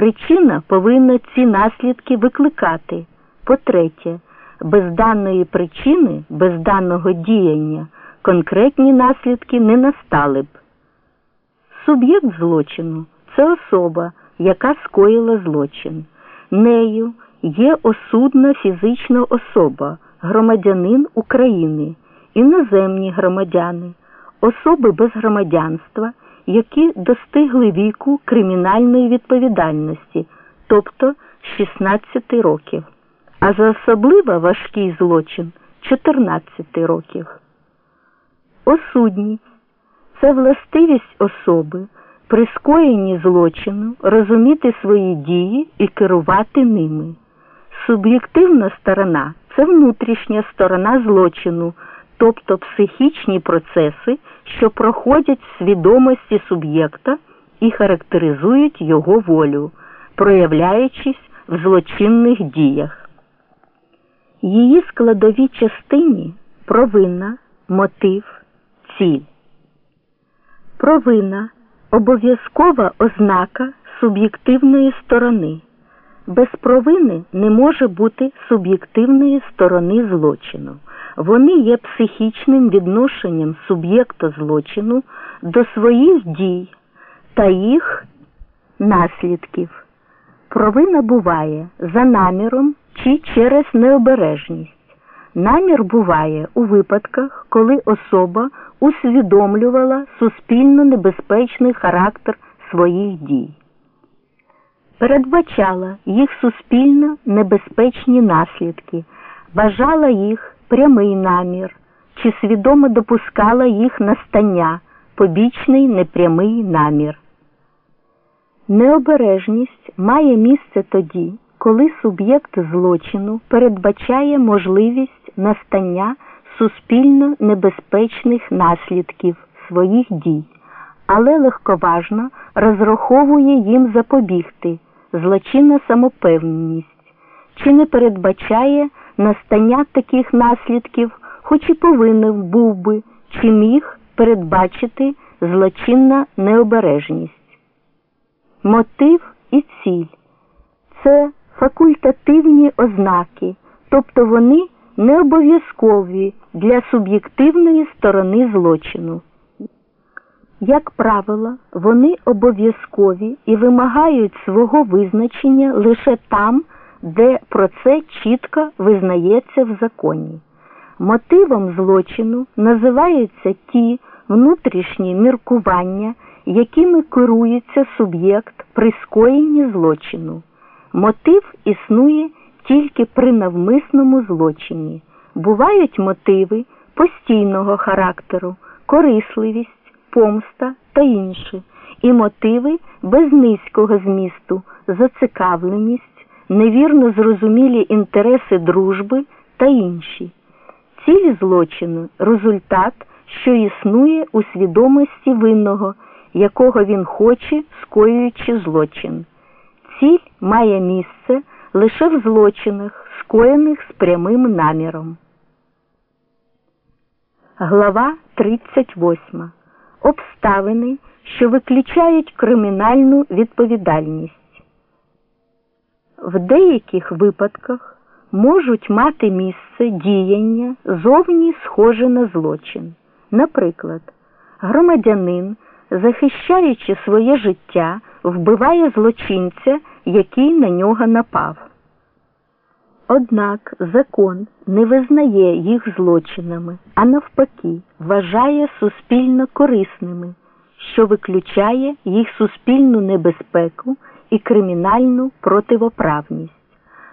Причина повинна ці наслідки викликати. По-третє, без даної причини, без даного діяння конкретні наслідки не настали б. Суб'єкт злочину це особа, яка скоїла злочин. Нею є осудна фізична особа, громадянин України, іноземні громадяни, особи без громадянства, які достигли віку кримінальної відповідальності, тобто 16 років, а за особливо важкий злочин 14 років. Осудність це властивість особи при скоєнні злочину розуміти свої дії і керувати ними. Суб'єктивна сторона це внутрішня сторона злочину, тобто психічні процеси, що проходять свідомості суб'єкта і характеризують його волю, проявляючись в злочинних діях. Її складові частині провина, мотив, ціль. Провина обов'язкова ознака суб'єктивної сторони. Без провини не може бути суб'єктивної сторони злочину. Вони є психічним відношенням суб'єкта злочину до своїх дій та їх наслідків. Провина буває за наміром чи через необережність. Намір буває у випадках, коли особа усвідомлювала суспільно небезпечний характер своїх дій, передбачала їх суспільно небезпечні наслідки, бажала їх прямий намір чи свідомо допускала їх настання, побічний непрямий намір. Необережність має місце тоді, коли суб'єкт злочину передбачає можливість настання суспільно небезпечних наслідків своїх дій, але легковажно розраховує їм запобігти злочинна самопевненість, чи не передбачає настання таких наслідків, хоч і повинен був би, чи міг передбачити злочинна необережність. Мотив і ціль це факультативні ознаки, тобто вони не обов'язкові для суб'єктивної сторони злочину. Як правило, вони обов'язкові і вимагають свого визначення лише там, де про це чітко визнається в законі. Мотивом злочину називаються ті внутрішні міркування, якими керується суб'єкт при скоєнні злочину. Мотив існує тільки при навмисному злочині. Бувають мотиви постійного характеру, корисливість, помста та інші, і мотиви без низького змісту, зацікавленість, невірно зрозумілі інтереси дружби та інші. Ціль злочину результат, що існує у свідомості винного, якого він хоче, скоюючи злочин. Ціль має місце лише в злочинах, скоєних з прямим наміром. Глава 38. Обставини, що виключають кримінальну відповідальність. В деяких випадках можуть мати місце діяння зовні схоже на злочин. Наприклад, громадянин, захищаючи своє життя, вбиває злочинця, який на нього напав. Однак закон не визнає їх злочинами, а навпаки, вважає суспільно корисними, що виключає їх суспільну небезпеку і кримінальну противоправність.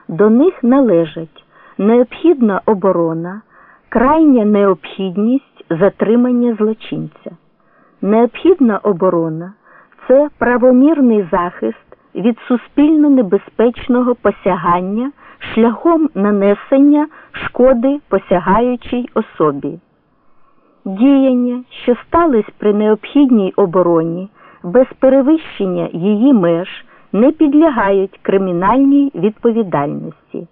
До них належать необхідна оборона, крайня необхідність затримання злочинця. Необхідна оборона це правомірний захист від суспільно небезпечного посягання шляхом нанесення шкоди посягаючій особі. Діяння, що стались при необхідній обороні, без перевищення її меж, не підлягають кримінальній відповідальності.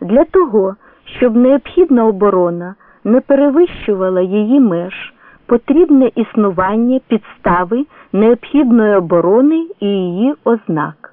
Для того, щоб необхідна оборона не перевищувала її меж, потрібне існування підстави необхідної оборони і її ознак.